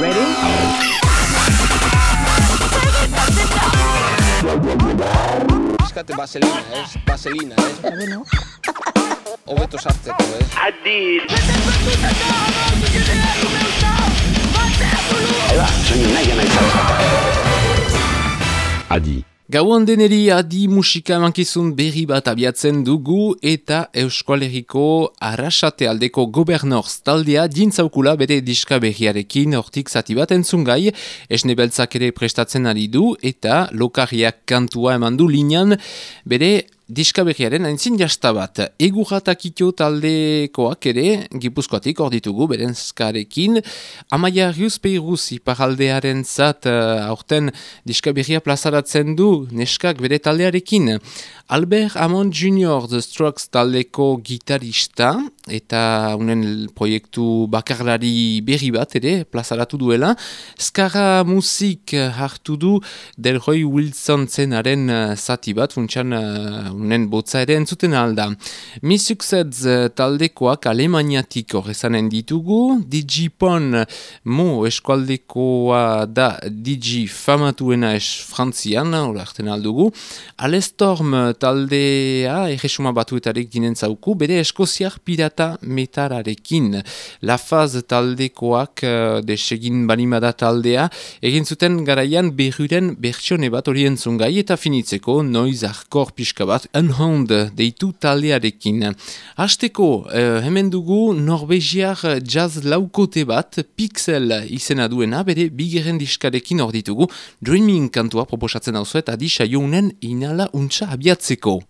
Ready? Eskate vaselina, ez? Vaselina, ez? Bueno, Hobeto sartzeko, ez? Adi. Gauan deneri adi musika emankizun berri bat abiatzen dugu eta Euskaleriko arrasate aldeko gobernorz taldea dintzaukula bere diska berriarekin hortik zati bat entzungai, esne beltzak ere prestatzen ari du eta lokarriak kantua eman du linean. Bere diska berriaren aintzin jasta bat. Egurratakitio taldekoak ere, gipuzkoatik hor ditugu, beren skarekin. Amaia Rius Peiruz iparaldearen zat, uh, aurten diska berria plazaratzen du, neskak bere taldearekin. Albert Amon Jr. The Strokes taldeko gitarista, eta unen proiektu bakarlari berri bat ere, plazaratu duela. Skara musik hartu du Delroy Wilson zenaren uh, zati bat, funtsan unen botza ere entzuten alda. Mi succeds uh, taldekoak alemaniatik horrezanen ditugu, Digipon mo eskualdekoa da Digi famatuena es frantzian, horretzen aldugu. Alestorm taldea erresuma batuetarik dinen zauku, bere eskoziak pirata metararekin. La Faz taldekoak uh, desegin banimada taldea, egin zuten garaian berruren bertsione bat horien zungai eta finitzeko noiz arkor pixka bat unhound deitu taldearekin. Hasteko, uh, hemen dugu norvegiar jazz laukote bat, pixel izena duena, bere bigeren diskarekin hor ditugu, Dreaming kantua proposatzen hau zuet, adi saionen inala untsa abiatzeko.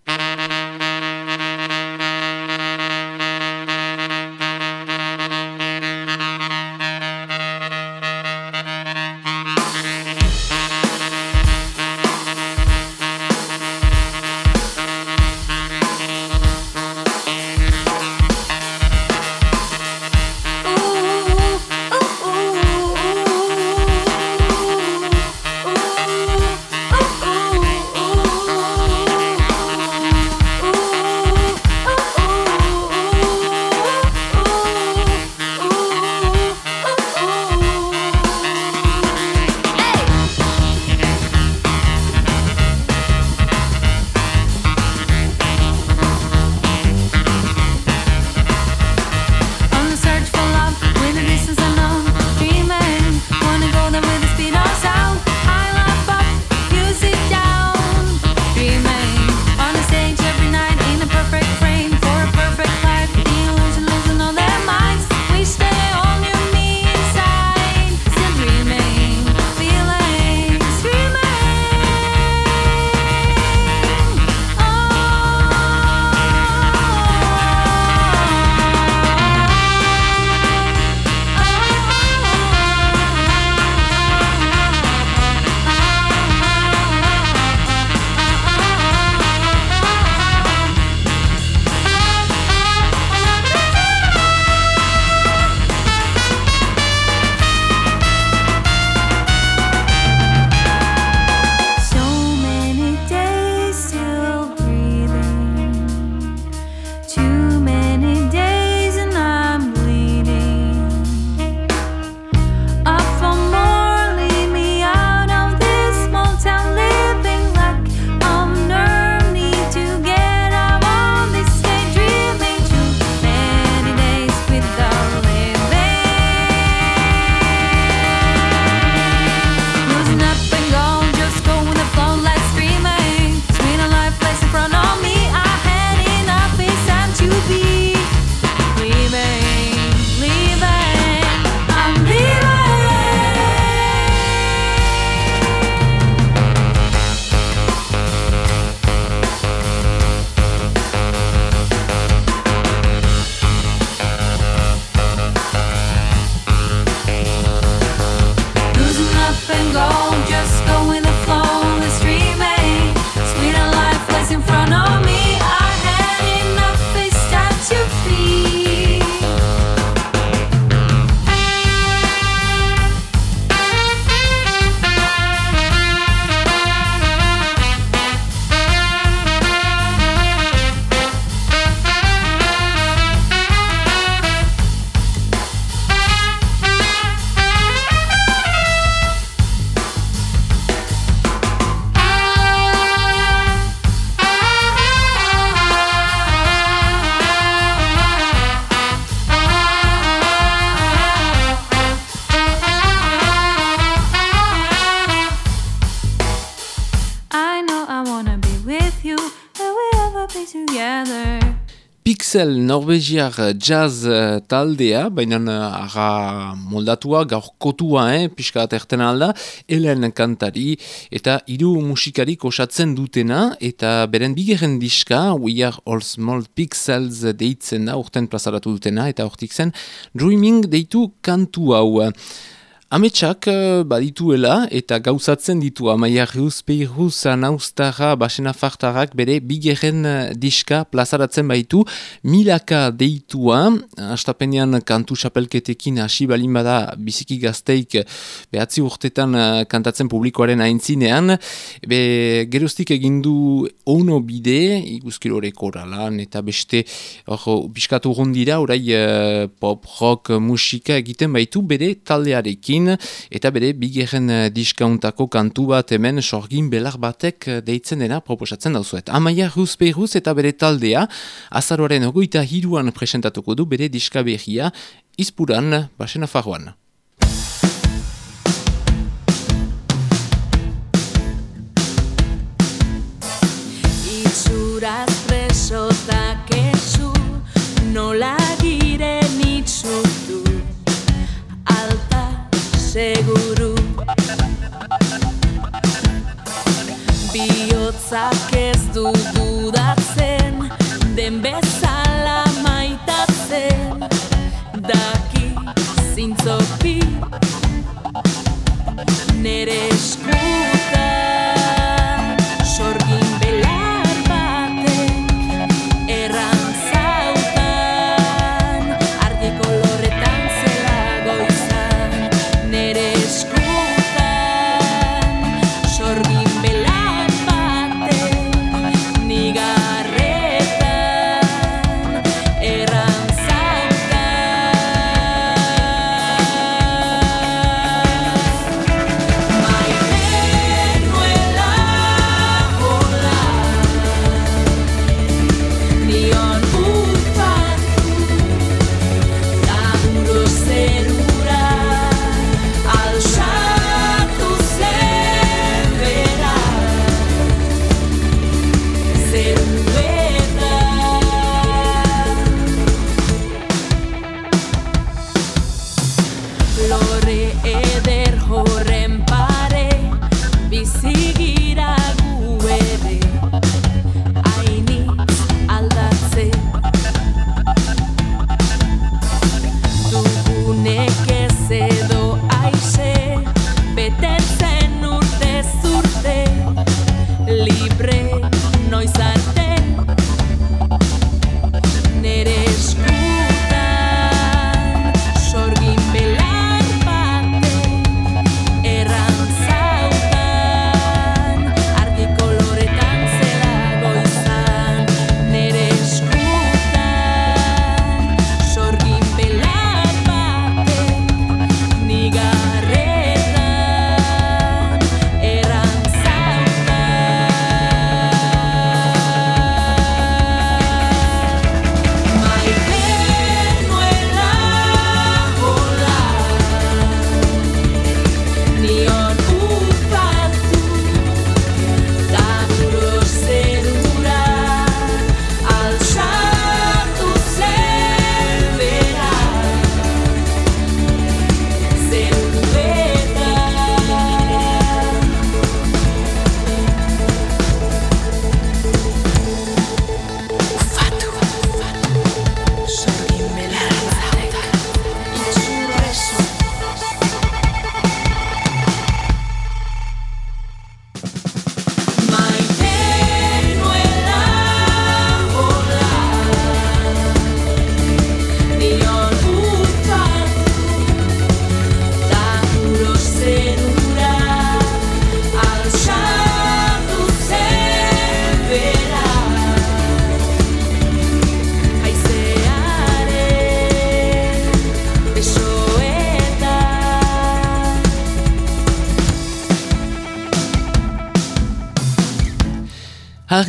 Norvegiar jazz eh, taldea, baina eh, aga moldatua, gaur kotua, eh, pixka aterten alda, helen kantari eta hiru musikarik osatzen dutena, eta beren bigeren diska, We Are All Small Pixels deitzen da, urten plazaratu dutena, eta hortik zen Dreaming deitu kantu hau. Ametsak uh, badituela eta gauzatzen ditu amaia riuz peiruz anaustara basena fartarak bere bigeren uh, diska plazaratzen baitu. Milaka deitua astapenean kantu xapelketekin hasi balin bada biziki gazteik behatzi urtetan kantatzen publikoaren aintzinean. Be gerostik egindu ono bide iguzkilore koralan eta beste or, biskatu dira orai pop rock musika egiten baitu bere taldearekin eta bere bigerren eh, diskauntako kantu bat hemen sorgin belar batek eh, deitzen dena proposatzen dauzuet. Amaia Ruz Beiruz eta bere taldea azaroaren ogoita hiruan presentatuko du bere diska behia izpuran basena faruan. Itzuraz presotak ezu nola seguru. Biotzak ez du dudatzen Den bezala maitatzen. Daki zintzopi Nere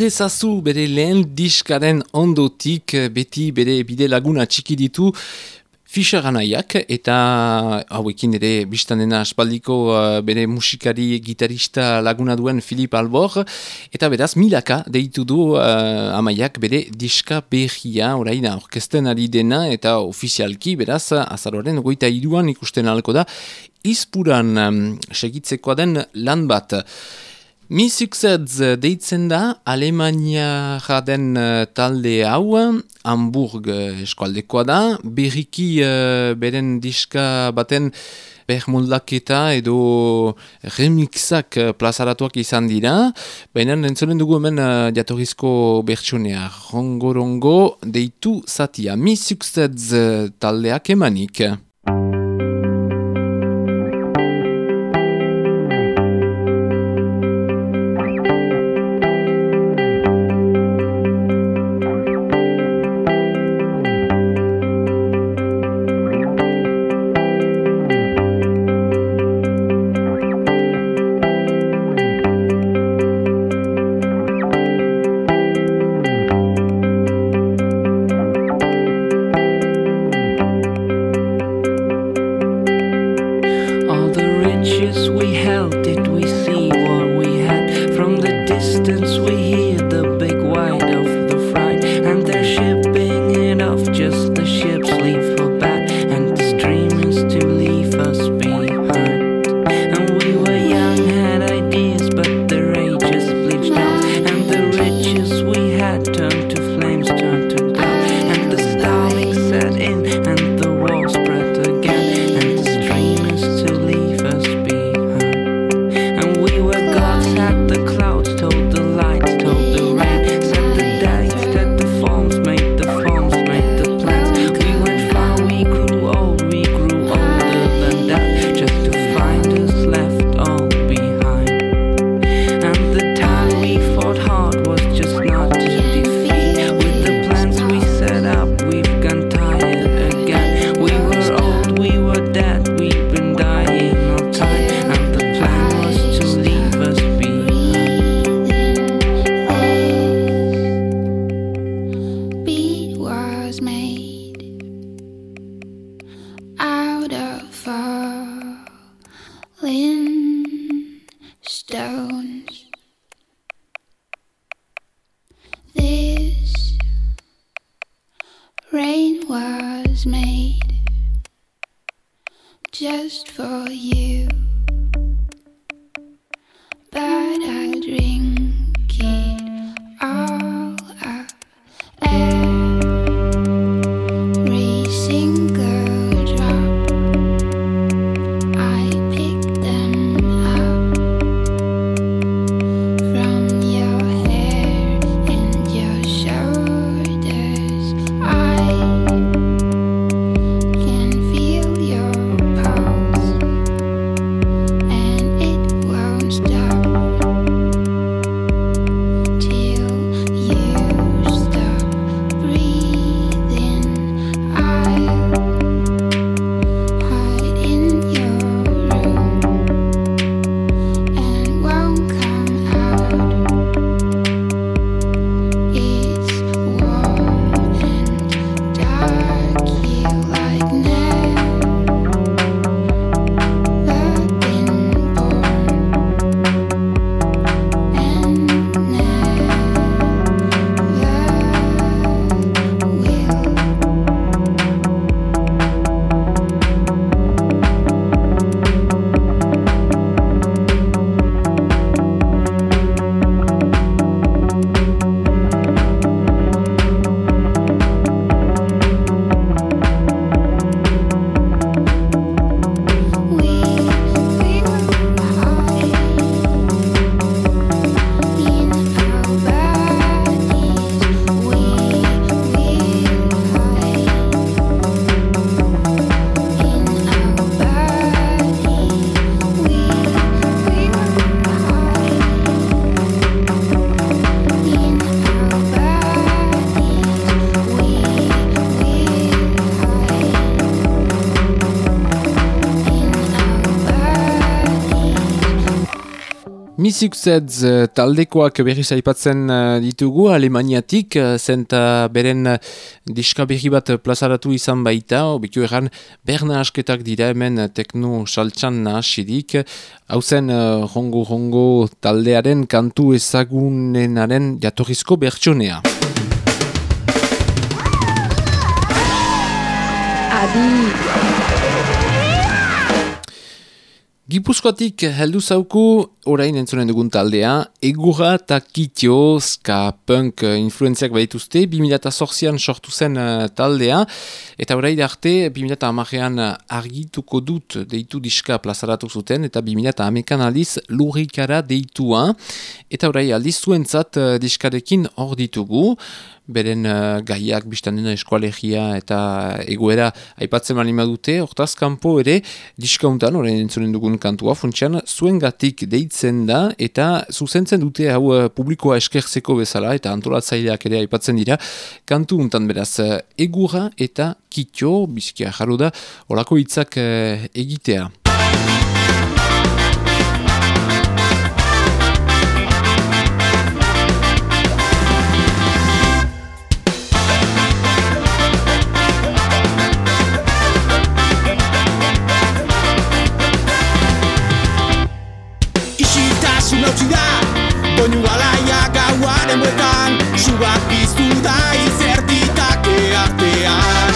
Arrezazu bere lehen diskaren ondotik beti bere bide laguna txiki ditu Fischer anaiak eta hauekin ere biztanena aspaldiko uh, bere musikari gitarista laguna duen Filip Albor. Eta beraz milaka deitu du uh, amaiak bere diska behia orain orkesten ari dena eta ofizialki beraz azaroren goita iruan ikusten alko da. Izpuran um, segitzekoa den lan bat. Mi succeds deitzen da Alemania jaden uh, talde hau, Hamburg uh, eskualdekoa da, berriki uh, beren diska baten bermoldaketa edo remixak plazaratuak izan dira, baina entzonen dugu hemen uh, jatorrizko bertsunea, rongo-rongo deitu zatia. Mi succeds taldeak emanik. Misik zedz eh, taldekoak berriz aipatzen eh, ditugu Alemaniatik, eh, zenta beren diska berri bat plazaratu izan baita, obitu erran berna asketak dira hemen tekno saltsan nahasidik, hau zen rongo-rongo taldearen kantu ezagunenaren jatorrizko bertsonea. Adi! Gipuzkoatik heldu zauku orain entzunen dugun taldea, egura eta kitio, ska punk influenziak baituzte, 2008an sortu zen uh, taldea, eta orain arte 2008an argituko dut deitu diska plazaratu zuten, eta 2008an aldiz lurrikara deitua, eta orain aldiz zuentzat uh, diskarekin hor ditugu, beren uh, gaiak biztan dena eskualegia eta egoera aipatzen mali dute, hortaz kanpo ere diskauntan, horrein entzunen dugun kantua, funtsian, zuen gatik deitzen da eta zuzentzen dute hau uh, publikoa eskertzeko bezala eta antolatzaileak ere aipatzen dira, kantu untan beraz uh, egura eta kitio, bizkia jarro da, horako hitzak uh, egitea. Subak biztu da izertitake artean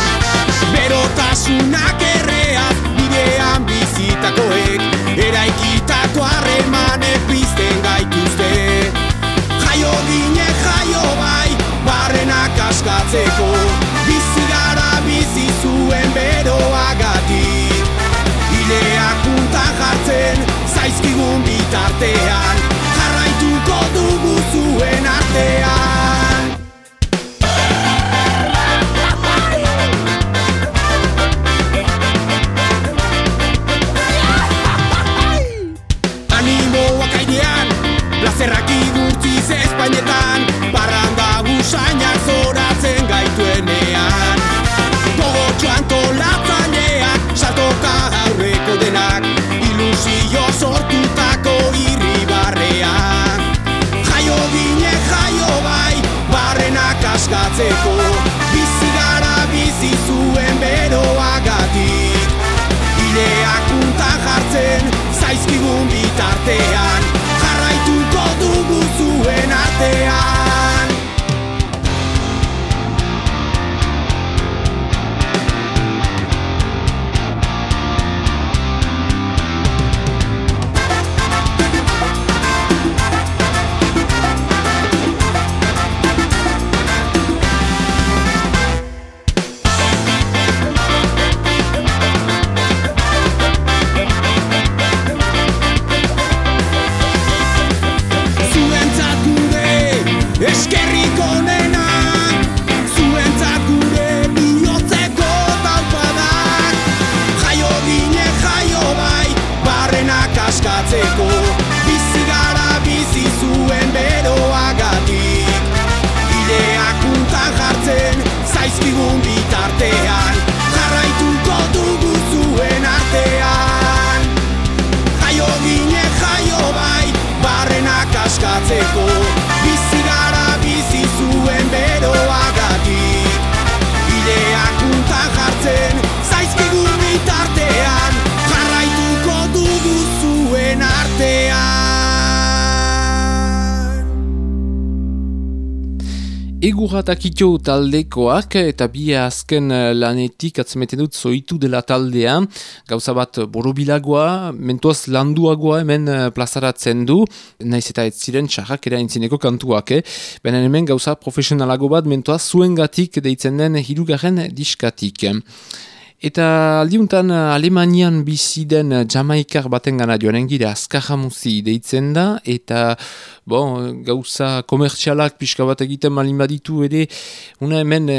Berotasunak erreaz bidean bizitakoek Eraikitatu harremanek bizten gaituzte. Jaio dine jaio bai, barrenak askatzeko Bizi gara bizi zuen beroagatik. Ileak punta jartzen, zaizkigun bitartean Egurra taldekoak eta bi azken eh, lanetik atzemeten dut zoitu dela taldean. Gauza bat borobilagoa, mentuaz landuagoa hemen eh, plazaratzen du. Naiz eta ez ziren txarrak ere intzineko kantuak. Eh? Benen hemen gauza profesionalago bat mentuaz zuengatik deitzen den hirugarren diskatik. Eta aldiuntan Alemanian bizi den Jamaikar baten gana joan engira azkajamuzi deitzen da, eta bon, gauza komertzialak pixka bat egiten malin baditu ere, una hemen e,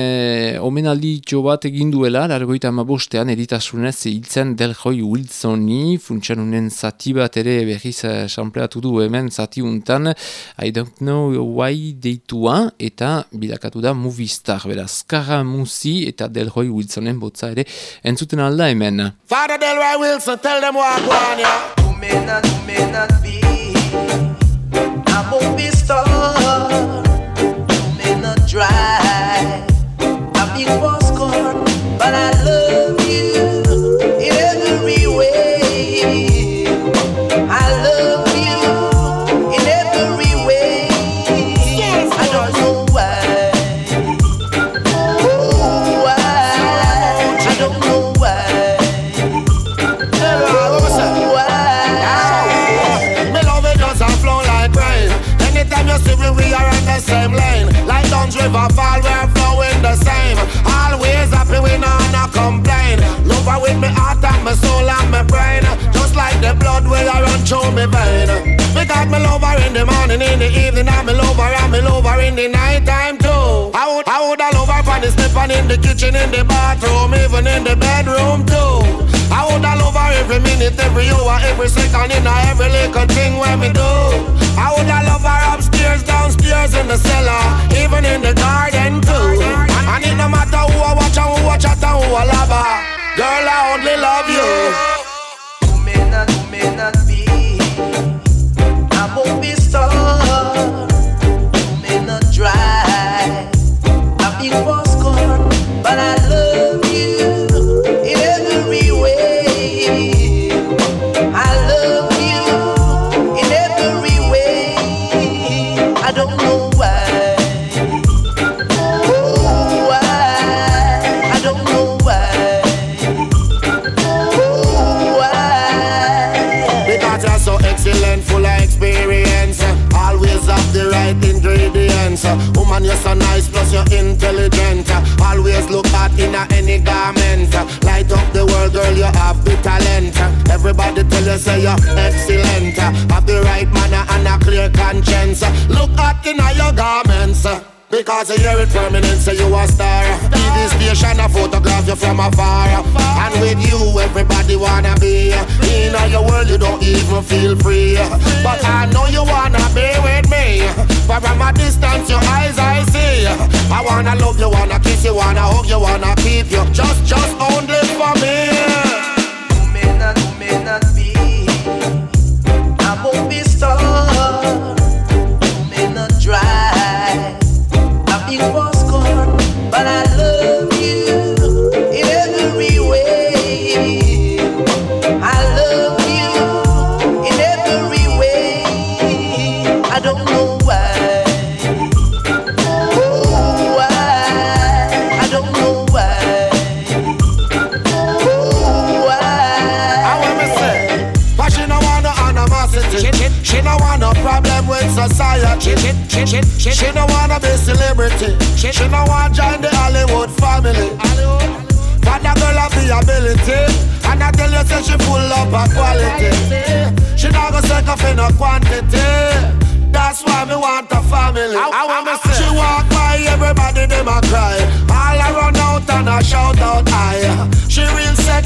omenaldi jo bat egin duela, largoita amabostean eritasunez hiltzen Delroy Wilsoni, funtsan unen zati bat ere berriz sampleatu du hemen zati untan, I don't know why deitua, eta bidakatu da Movistar, bera, azkajamuzi eta Delroy Wilsonen botza ere, entzuten alda hemen. Father Delroy Wilson, tell them what I want, yeah. You may not, you may not be but I love you see we, are on the same lane. Like Don's River Fall, we are flowing the same. Always happy, we no, no complain. Love her with me heart and my soul and my brain. Just like the blood will I run through me vein. got me lover in the morning, in the evening, and me lover and me lover in the night time too. I would, I would I love her on the step and in the kitchen, in the bathroom, even in the bedroom too. I woulda love her every minute, every hour, every second in every little thing when me do. I woulda love her upstairs, downstairs, in the cellar, even in the garden too. And it no matter who I watch and who I chat and who I love her, girl I only love you. Two minutes, two minutes. you're so nice, plus you're intelligent. Always look hot in any garment. Light up the world, girl, you have the talent. Everybody tell you say you're excellent. Have the right manner and a clear conscience. Look hot in your garments. Because you hear it permanent, say you a star. TV station, I photograph you from afar. And with you, everybody wanna be. In all your world, you don't even feel free. But I know you wanna be with me. But from a distance, your eyes I see. I wanna love you, wanna kiss you, wanna hug you, wanna keep you. Just, just.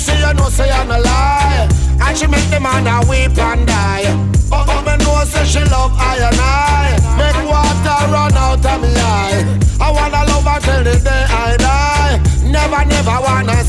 sexy, you know, say I'm a lie. And she make the man a weep and die. But woman know, say she love I and I. Make water run out of me eye. I wanna love her till the day I die. Never, never wanna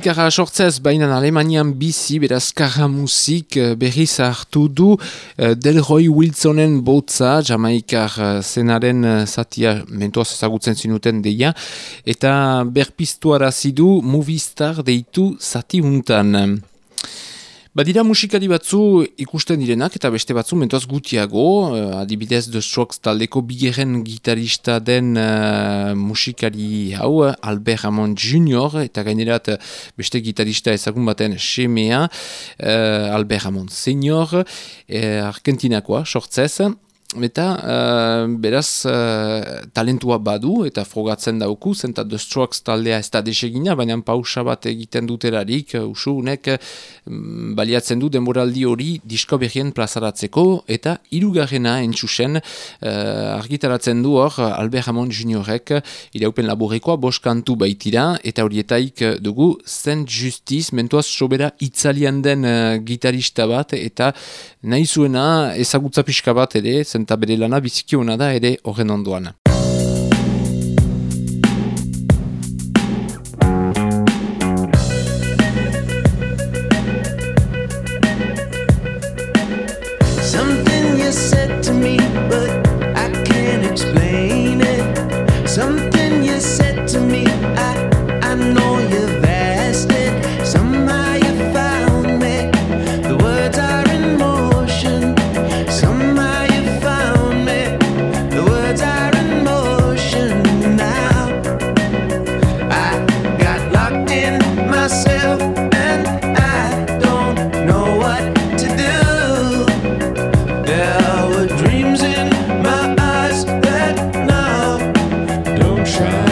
Amerikara sortzez, baina Alemanian bizi, beraz karramuzik eh, berriz hartu du eh, Delroy Wilsonen botza, Jamaikar eh, zenaren zatia mentoaz ezagutzen zinuten deia, eta berpistuara zidu movistar deitu zati untan. Badira musikari batzu ikusten direnak eta beste batzu mentoaz gutiago, eh, adibidez The Strokes taldeko bigeren gitarista den uh, musikari hau, Albert Ramon Jr. eta gainerat eh, beste gitarista ezagun baten semea, uh, Albert Ramon Senior, uh, Argentinakoa sortzez, eta uh, beraz uh, talentua badu eta frogatzen dauku, zenta The Strokes taldea ez da desegina, baina pausa bat egiten duterarik, uh, usu unek um, baliatzen du denboraldi hori disko behien plazaratzeko, eta irugarrena entxusen uh, argitaratzen du hor Albert Hamon Juniorek iraupen laborekoa boskantu baitira, eta horietaik dugu Saint Justice, mentuaz sobera itzalian den uh, gitarista bat, eta nahi zuena ezagutza pixka bat ere, zenta bere lana biziki da ere horren ondoan. try.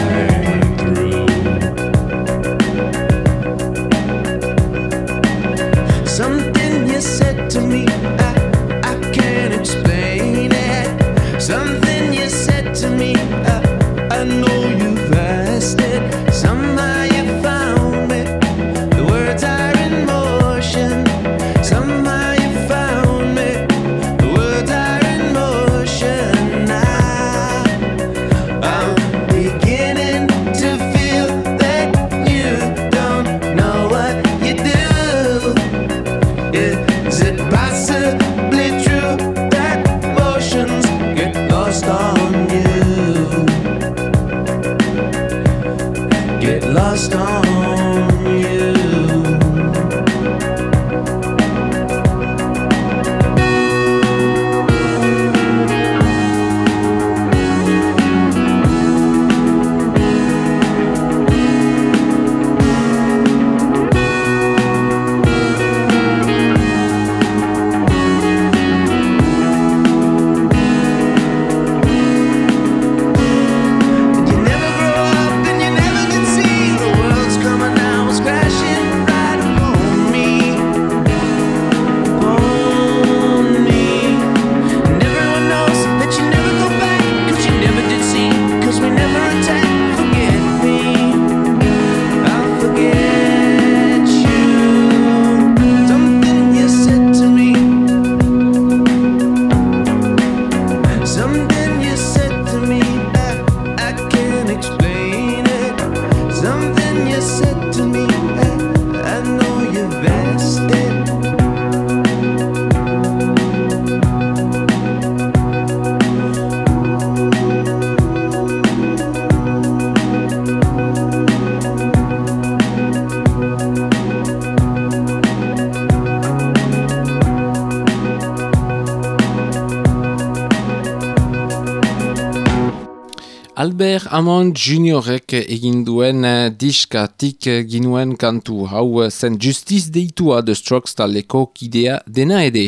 Albert Amon Juniorek egin duen eh, diskatik ginuen kantu hau eh, zen justiz deitua de Strokes taleko kidea dena ede.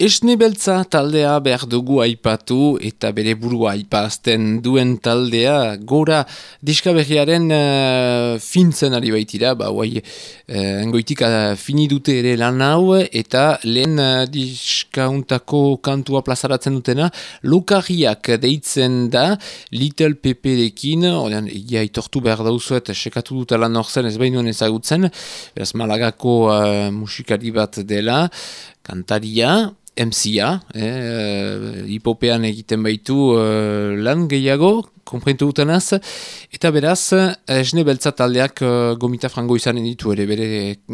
Esne beltza taldea behar dugu aipatu eta bere burua aipazten duen taldea gora diskaberriaren uh, fintzen ari baitira, ba, guai, uh, fini dute ere lan hau eta lehen uh, diskauntako kantua plazaratzen dutena, lokarriak deitzen da Little Pepe dekin, ordean, egia itortu behar dauzuet, sekatu dut lan horzen ez behin ezagutzen, beraz malagako uh, musikari bat dela, kantaria, MCA, eh, eh, hipopean egiten baitu uh, lan gehiago, komprentu dutenaz, eta beraz, esne beltza taldeak uh, gomita frango izanen ditu ere, bere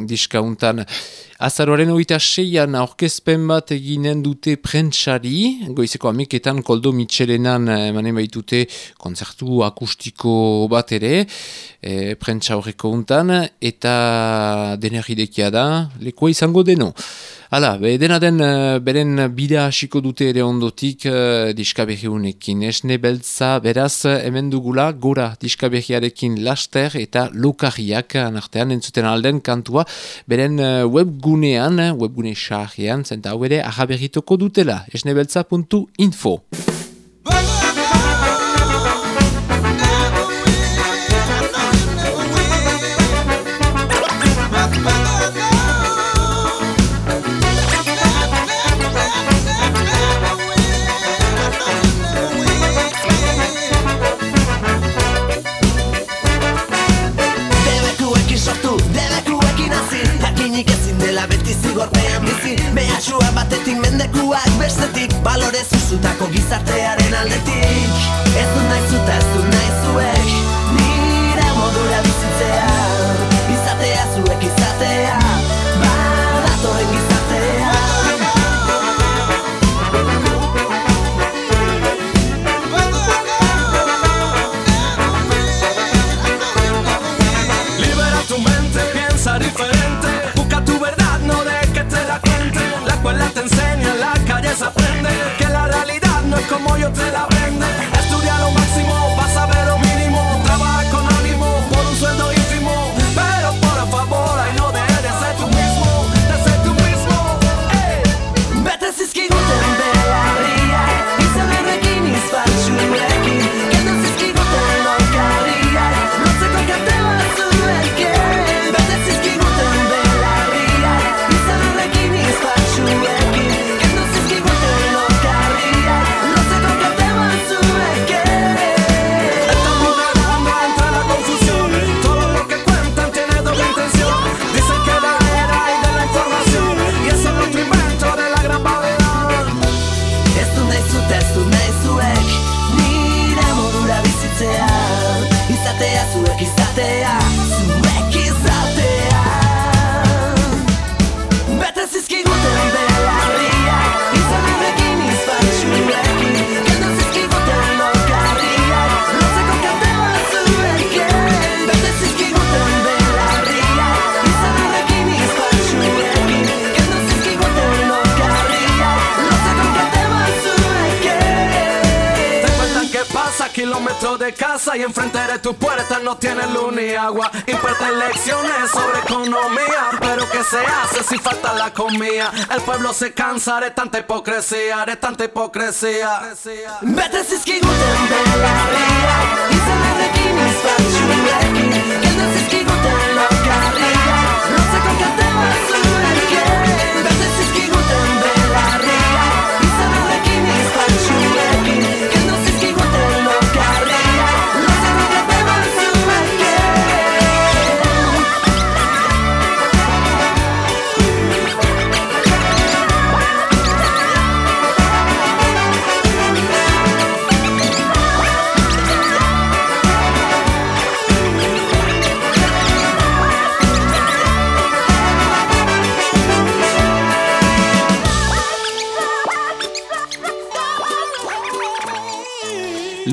diskauntan. Azaroaren oita seian aurkezpen bat eginen dute prentsari, goizeko ameketan koldo mitxelenan emanen baitute konzertu akustiko bat ere, e, prentsa horreko untan, eta denerridekia da, lekoa izango deno. Hala, dena den eh, beren bidea hasiko dute ere ondotik uh, diskaberriunekin. Esne beltza beraz hemen dugula gora diskaberriarekin laster eta lokarriak anartean entzuten alden kantua beren uh, webgunean, webgune xarrian, zenta hau ere ahaberritoko dutela. esnebeltza.info zuek Nire modura bizitzea. Izatea zuek izatea Zuek de casa y enfrente de tu puerta no tienes luz ni agua. Imparten lecciones sobre economía, pero ¿qué se hace si falta la comida? El pueblo se cansa de tanta hipocresía, de tanta hipocresía. Bete zizkiguten belarria Izan errekin izfatxuekin Kendu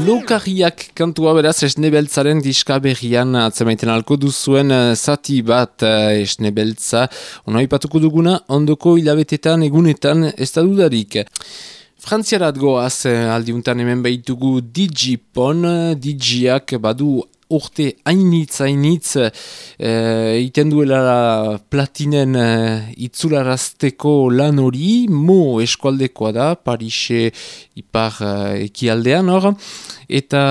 Lokarriak kantua beraz esnebeltzaren diska berrian atzemaiten alko duzuen eh, zati bat uh, esnebeltza. Ono ipatuko duguna, ondoko hilabetetan egunetan ez da dudarik. Frantziarat goaz eh, aldiuntan hemen behitugu Digipon, Digiak badu urte hainitz hainitz uh, iten duela platinen uh, itzularazteko lan hori, mo eskualdekoa da, Parise ipar uh, ekialdean hor, eta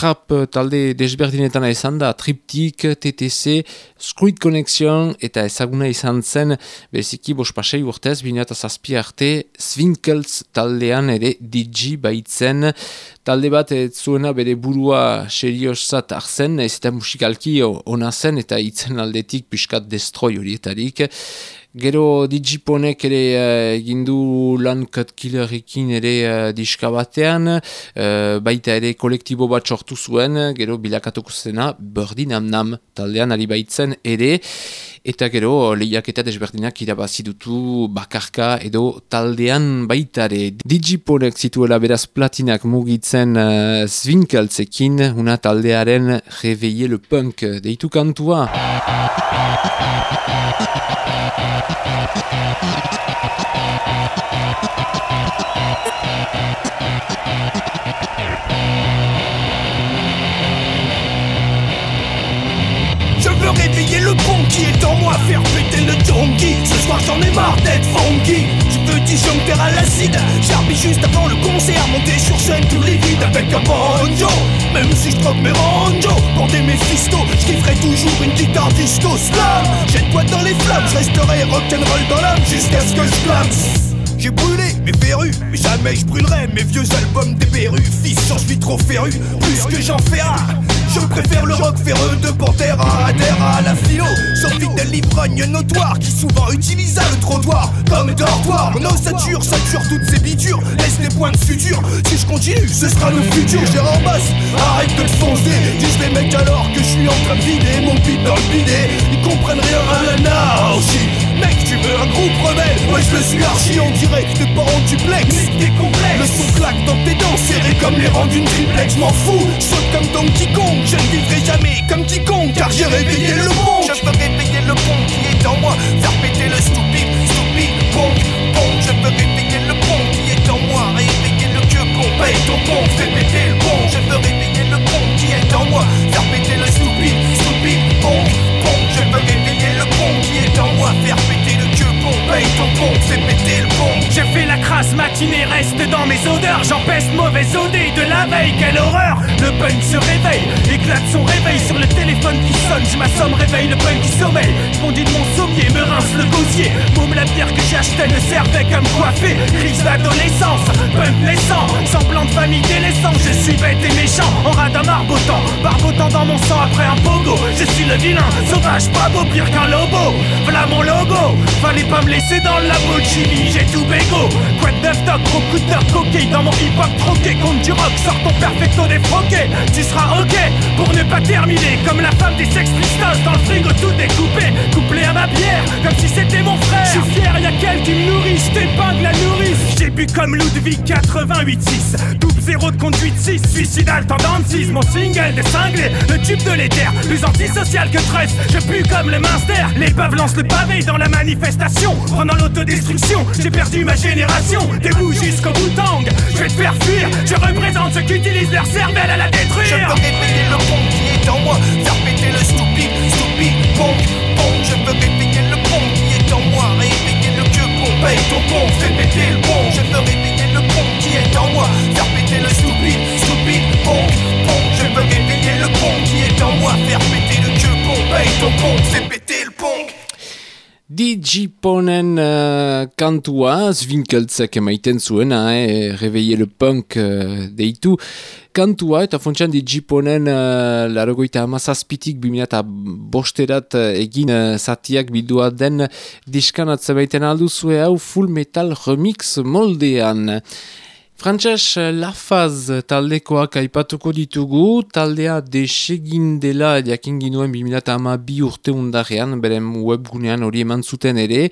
rap talde desberdinetan izan da, Triptik, TTC, Scruit Connection, eta ezaguna izan zen, beziki bospasei urtez, bineta zazpi arte, Swinkels taldean ere digi baitzen, talde bat zuena bere burua seriosat arzen, ez eta musikalki ona zen eta itzen aldetik piskat destroi horietarik. Gero Digiponek ere uh, egindu lan cut killerekin ere uh, diska batean, uh, baita ere kolektibo bat sortu zuen, gero bilakatuko zena Birdi Nam Nam taldean ari baitzen ere, eta gero lehiaketa desberdinak irabazi dutu bakarka edo taldean baitare. Digiponek zituela beraz platinak mugitzen eh, uh, zwinkaltzekin una taldearen Réveiller le Punk deitu kantua. réveiller le bon qui est en moi, faire péter le donkey. Ce soir j'en ai marre d'être funky. Je petit jumpeur à l'acide, j'arbitre juste avant le concert, monter sur scène tous les vides avec un banjo. Même si je troque mes ranjos, bander mes fistos, je kifferai toujours une guitare disco slam. Jette toi dans les flammes, je resterai rock'n'roll dans l'âme jusqu'à ce que je clame j'ai brûlé mes verrues, mais jamais je brûlerai mes vieux albums des berrues. Fils, j'en suis trop féru, plus que j'en fais Je préfère le rock féreux de Pantera à à la philo. Sauf fidèle l'ivrogne notoire qui souvent utilisa le trottoir comme dortoir. Mon ossature sature toutes ces bitures, laisse des points de suture. Si je continue, ce sera le futur. J'ai basse, arrête de te foncer. Dis les mecs alors que je suis en train de vider mon beat dans le bidet. Ils comprennent rien à l'anarchie. Mec, tu veux un groupe rebelle? Ouais, je le suis archi en direct, t'es pas en duplex. T'es complexe. Le son claque dans tes dents, serré comme les rangs d'une triplex. Je m'en fous, saute comme Donkey Kong. Je ne vivrai jamais comme quiconque, car j'ai réveillé le bon. Je peux réveiller le bon qui est en moi, faire péter le stupide, stupide, bon, bon. Je peux réveiller le bon qui est en moi, réveiller le queue con. Paye ton bon, fais péter le bon. Je peux réveiller le bon qui est en moi, faire péter le stupide, J'envoie faire Fais. J'ai fait la crasse matinée, reste dans mes odeurs. J'empeste mauvaise odeur de la veille, quelle horreur! Le punk se réveille, éclate son réveil sur le téléphone qui sonne. Je m'assomme, réveille le punk qui sommeille. Je de mon sommier, me rince le gosier. Môme la bière que j'achetais ne servait qu'à me coiffer. Crise d'adolescence, punk naissant, semblant de famille délaissant. Je suis bête et méchant, en radin marbotant, barbotant dans mon sang après un pogo. Je suis le vilain, sauvage, pas beau, pire qu'un lobo. Voilà mon logo, fallait pas me laisser dans labo Jimmy, j'ai tout bégo. Quoi de neuf doc, gros coup de dans mon hip-hop troqué. Compte du rock, sort ton perfecto défroqué. Tu seras ok pour ne pas terminer comme la femme des Sex Pistols dans le frigo tout découpé. Couplé à ma bière, comme si c'était mon frère. Je suis fier, y'a qu'elle qui me nourrit, j't'épingle la nourrice. J'ai bu comme Ludwig 88.6, double zéro de conduite 6, suicidal, tendance 6, mon single des le tube de l'éther, plus antisocial que Tress. Je pue comme le minster, les peuvent lancent le pavé dans la manifestation, prenant l'autodestruction. J'ai perdu ma génération, debout jusqu'au bout tang. Je vais te faire fuir, je représente ceux qui utilisent leur cervelle à la détruire. Je peux réveiller le pont qui est en moi, faire péter le stupide, stupide, pont, pont. Je peux réveiller le pont qui est en moi, réveiller le pont, paye ton pont, fais péter le pont. Je peux réveiller le pont qui est en moi, faire péter le stupide, stupide, pont, pont. Je peux réveiller le pont qui est en moi, faire péter le pont, paye ton pont, fais. Digiponen uh, kantua, zvinkeltzak emaiten zuena, eh, reveille le punk uh, deitu. Kantua eta funtsan Digiponen uh, larogoita amazazpitik bimena bosterat uh, egin uh, zatiak bildua den diskan atzemaiten alduzue hau full metal remix moldean. Frantses Lafaz taldekoak aipatuko ditugu, taldea desegin dela jakin ginuen 2008 urte undarean, beren webgunean hori eman zuten ere,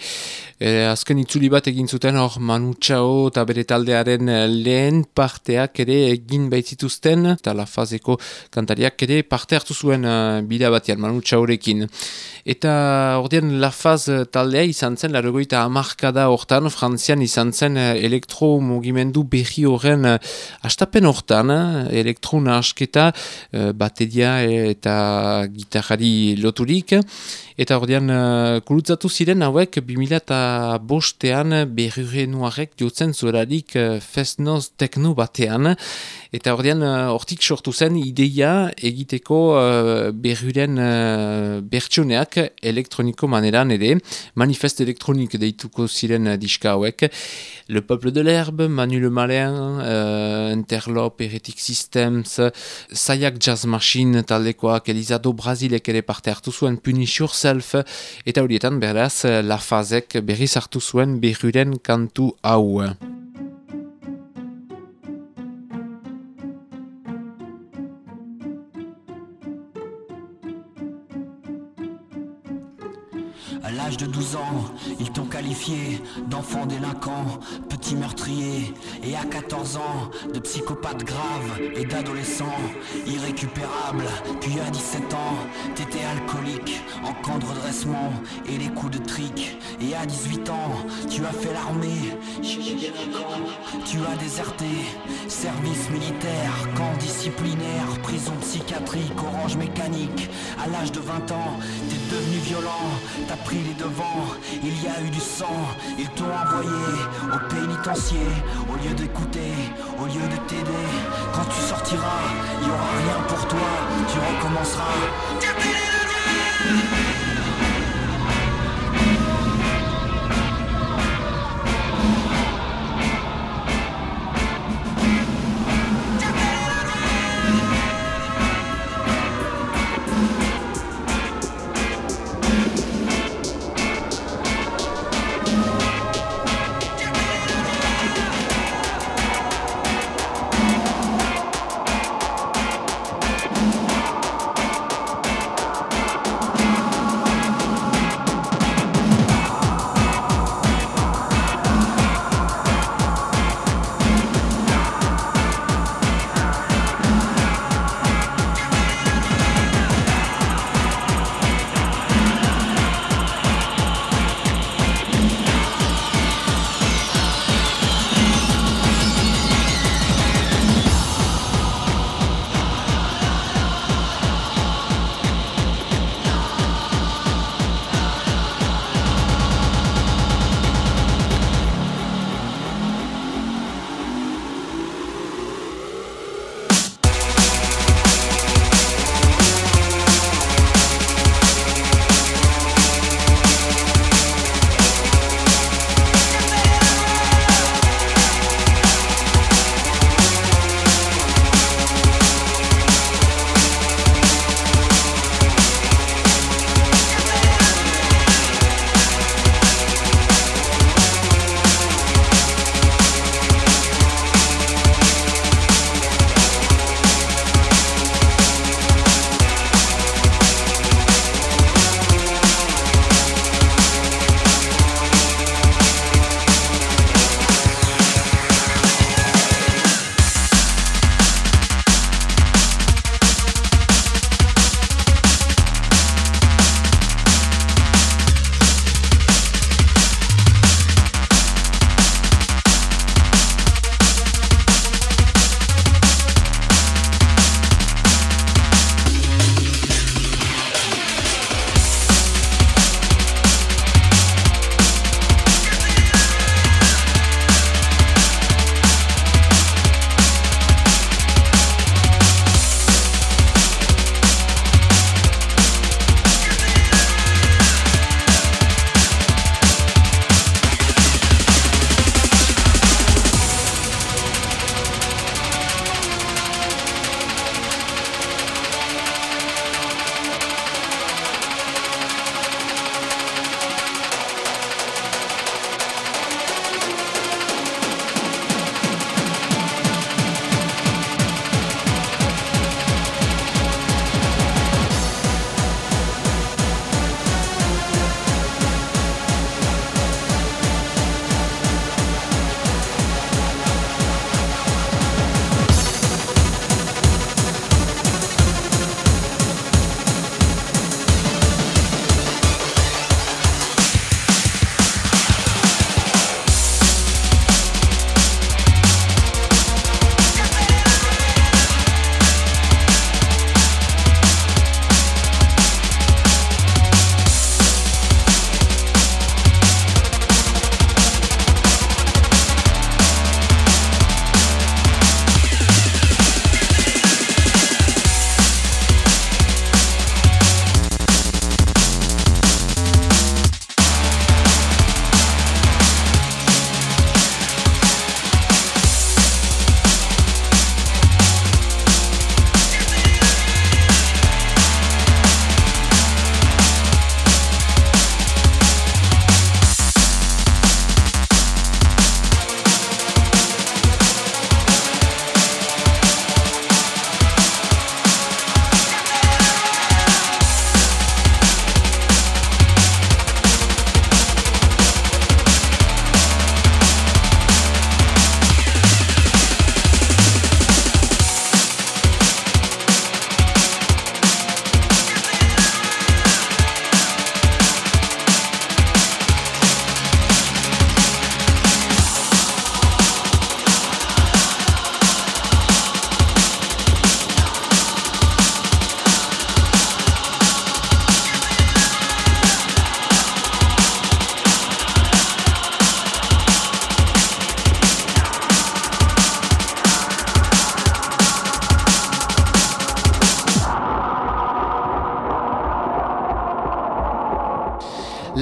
e, azken itzuli bat egin zuten hor Manu Chao eta bere taldearen lehen parteak ere egin baitzituzten, eta Lafazeko kantariak ere parte hartu zuen uh, bida batean Manu Chaorekin. Eta ordean Lafaz taldea izan zen, larogoita amarkada hortan, frantzian izan zen uh, elektro mugimendu berri horren uh, astapen hortan, uh, elektrona asketa, bateria eta gitarrari loturik, eta ordean uh, kulutzatu ziren hauek 2000 bostean berrure nuarek jotzen zuerarik uh, festnoz tekno batean, eta ordean hortik uh, sortu zen ideia egiteko uh, berruren uh, bertsoneak elektroniko maneran ere, manifest elektronik deituko ziren diska hauek, Le Peuple de l'Herbe, Manu Le Malin, uh, Interlope, Heretic Systems, Sayak Jazz Machine taldekoak, Elizado Brasilek ere parte hartu zuen Punish Yourself, eta horietan beraz La Fazek berriz hartu zuen berruren kantu hau. L'âge de 12 ans, ils t'ont qualifié d'enfant délinquant, petit meurtrier. Et à 14 ans, de psychopathe grave et d'adolescent irrécupérable. Puis à 17 ans, t'étais alcoolique, en camp de redressement et les coups de trick. Et à 18 ans, tu as fait l'armée. Tu as déserté, service militaire, camp disciplinaire, prison psychiatrique, orange mécanique. À l'âge de 20 ans, t'es devenu violent, t'as pris les devants, il y a eu du sang, ils t'ont envoyé au pénitencier. Au lieu d'écouter, au lieu de t'aider, quand tu sortiras, il y aura rien pour toi, tu recommenceras.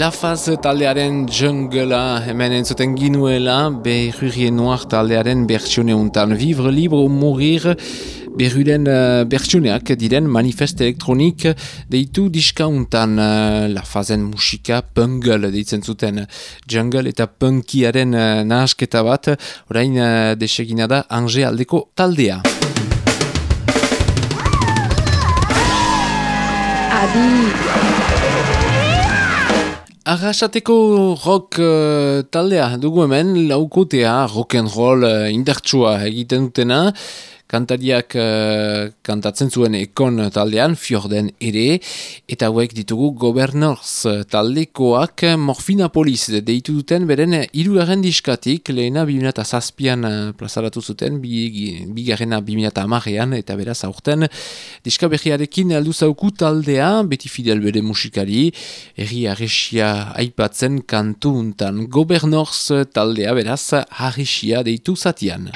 Lafaz taldearen junglea hemen entzuten ginuela, berrurien noir taldearen bertsione untan. Vivre libre ou mourir, berruren uh, bertsioneak diren manifest elektronik deitu diska untan. Uh, Lafazen musika pungle deitzen zuten jungle eta punkiaren uh, nahasketa bat, orain uh, desegina da Ange aldeko taldea. Adi! Arrasateko rock uh, taldea dugu hemen, laukotea rock and roll uh, indartsua egiten dutena, kantariak uh, kantatzen zuen ekon taldean, fiorden ere, eta hauek ditugu Governors taldekoak Morfina Polis deitu duten, beren iruaren diskatik, lehena 2000 zazpian uh, plazaratu zuten, bigarrena bi 2000 amarean, eta beraz aurten, diska behiarekin aldu zauku taldea, beti fidel bere musikari, erri arresia aipatzen kantu untan Governors taldea, beraz, arresia deitu zatian.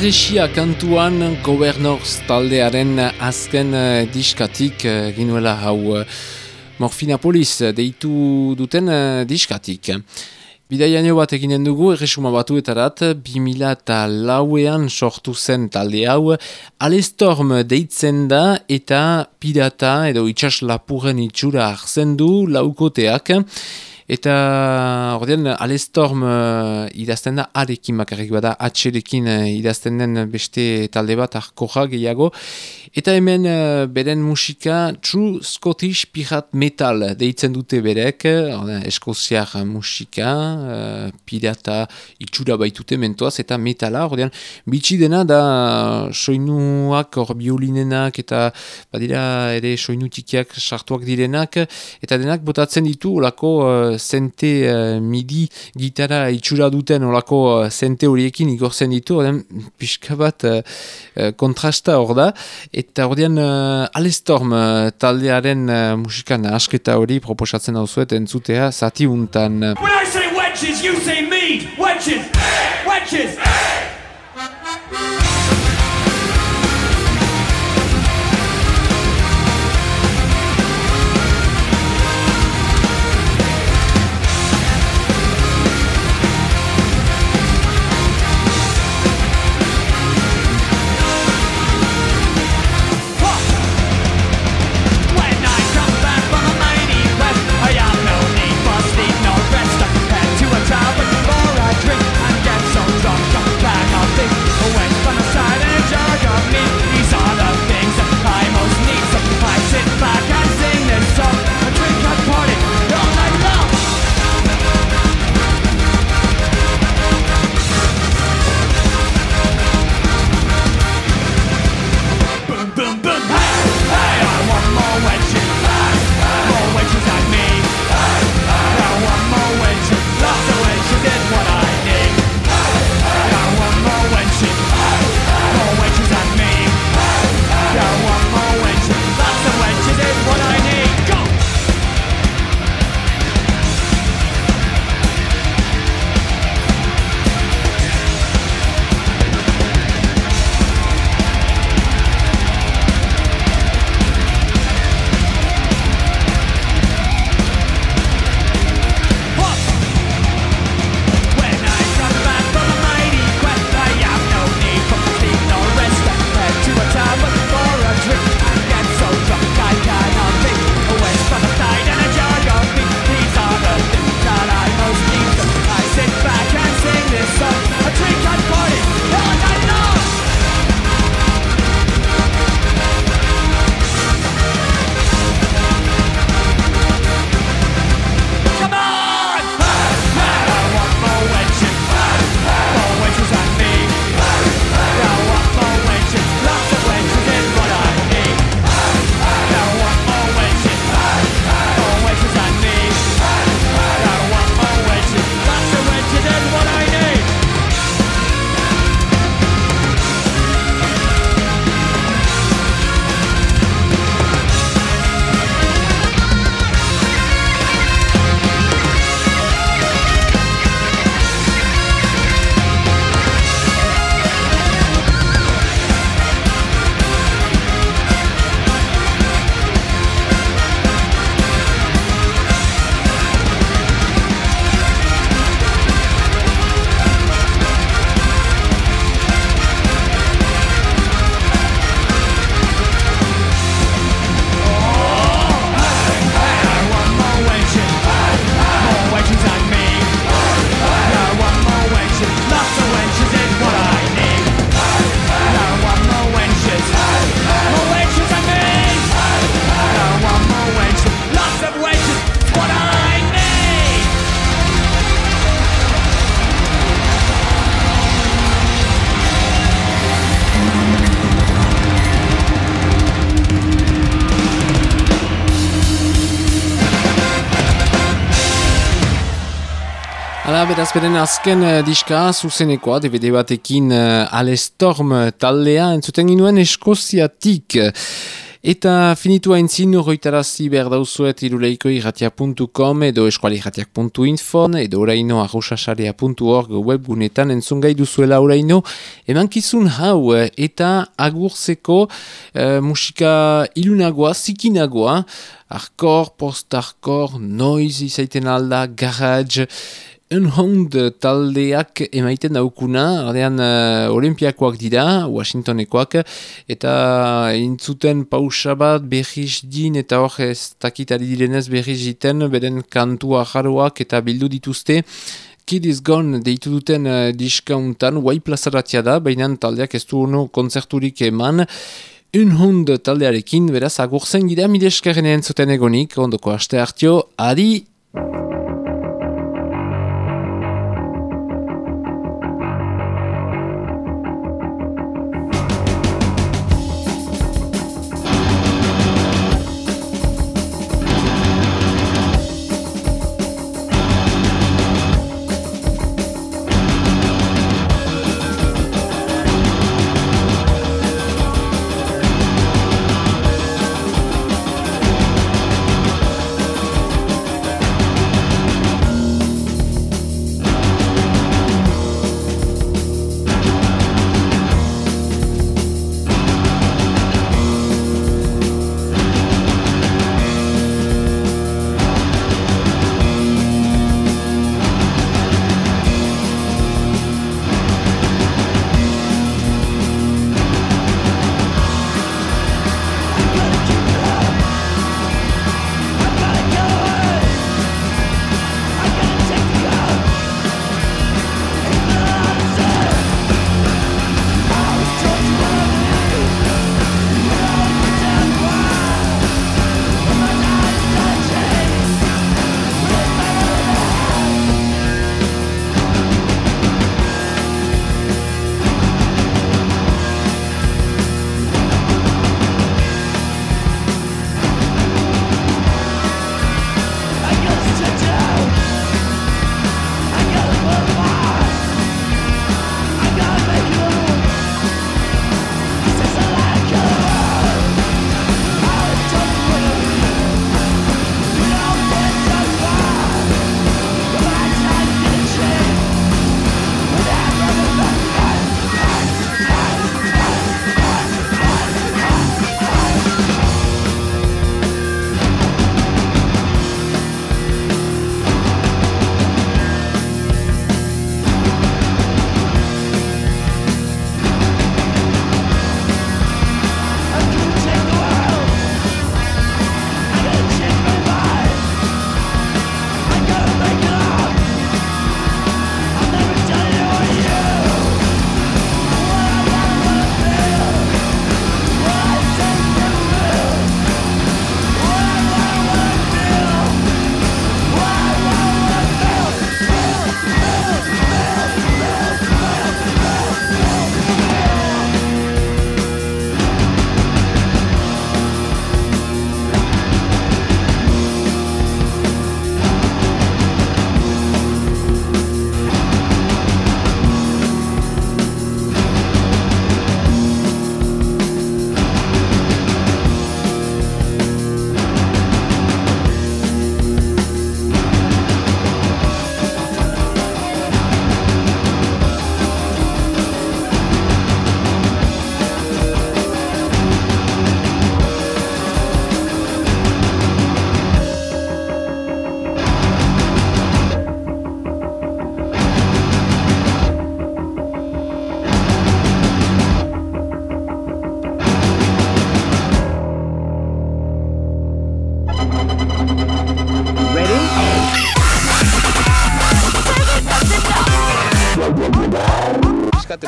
Harresia kantuan Governors taldearen azken uh, diskatik uh, ginuela hau uh, Morfinapolis deitu duten diskatik. Bidaianeo bat eginen dugu, erresuma batuetarat, 2000 eta lauean sortu zen talde hau, Alestorm deitzen da eta pirata edo itxas lapuren itxura arzen du laukoteak, Eta ordean Alestorm uh, idazten da arekin makarrik bada atxerekin uh, idazten den beste talde bat arkoja gehiago. Eta hemen uh, beren musika True Scottish Pirate Metal deitzen dute berek, uh, eskoziar musika, uh, pirata itxura baitute mentoaz eta metala. Ordean bitxi dena da soinuak hor biolinenak eta badira ere soinutikiak sartuak direnak eta denak botatzen ditu olako uh, zente uh, midi gitara itxura duten olako zente horiekin igortzen ditu. Ordean pixka bat uh, kontrasta hor da eta ordean uh, Alestorm uh, taldearen uh, musikan asketa hori proposatzen hau zuet entzutea zati untan. When I say wedges, you say me! Wedges! Wedges! When beraz beren azken uh, diska zuzenekoa, DVD batekin uh, Alestorm taldea, entzuten ginuen Eskoziatik. Eta finitu haintzin, horretarazi behar dauzuet iruleiko irratia.com edo eskualirratiak.info edo oraino arrosasarea.org webgunetan entzungai duzuela oraino emankizun hau eta agurtzeko uh, musika ilunagoa, zikinagoa, arkor, post-arkor, noiz izaiten alda, garage, Unhound taldeak emaiten daukuna, ardean uh, olimpiakoak dira, Washingtonekoak, eta intzuten pausa bat berriz din, eta hor ez takitari direnez berriz jiten, beren kantua jaroak eta bildu dituzte, Kid is Gone deitu duten uh, diskauntan, guai plazaratia da, baina taldeak ez du ono konzerturik eman, Unhound taldearekin, beraz, agurzen gira, mideskaren entzuten egonik, ondoko aste hartio, adi!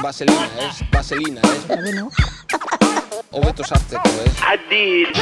Vaselina, ez? Vaselina, ez? Bueno. Hobeto sartzeko, ez? Adil. Ahí